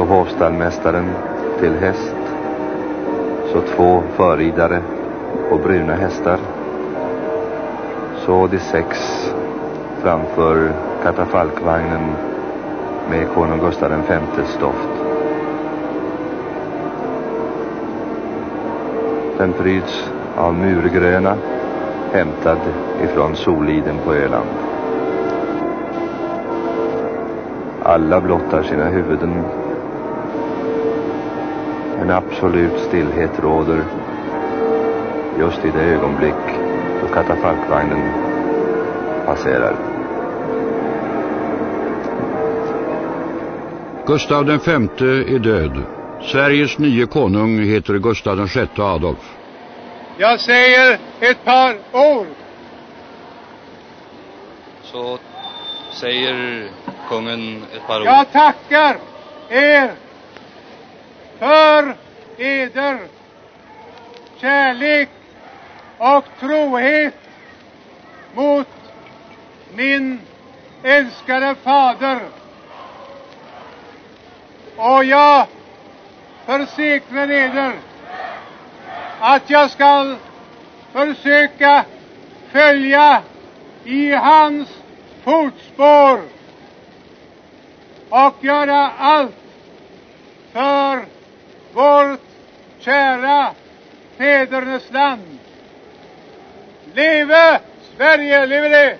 Så hovstallmästaren till häst. Så två förridare på bruna hästar. Så de sex framför katafalkvagnen med konung Gustav V stoft. Den pryds av murgröna hämtad ifrån Soliden på Öland. Alla blottar sina huvuden. En absolut stillhet råder just i det ögonblick då katafalkvagnen passerar. Gustav V är död. Sveriges nye konung heter Gustav VI Adolf. Jag säger ett par ord. Så säger kungen ett par ord. Jag tackar er för eder kärlek och trohet mot min älskade fader. Och jag försäkrar eder att jag skall försöka följa i hans fotspår och göra allt för vårt kära fädernesland. Leve Sverige, leve det!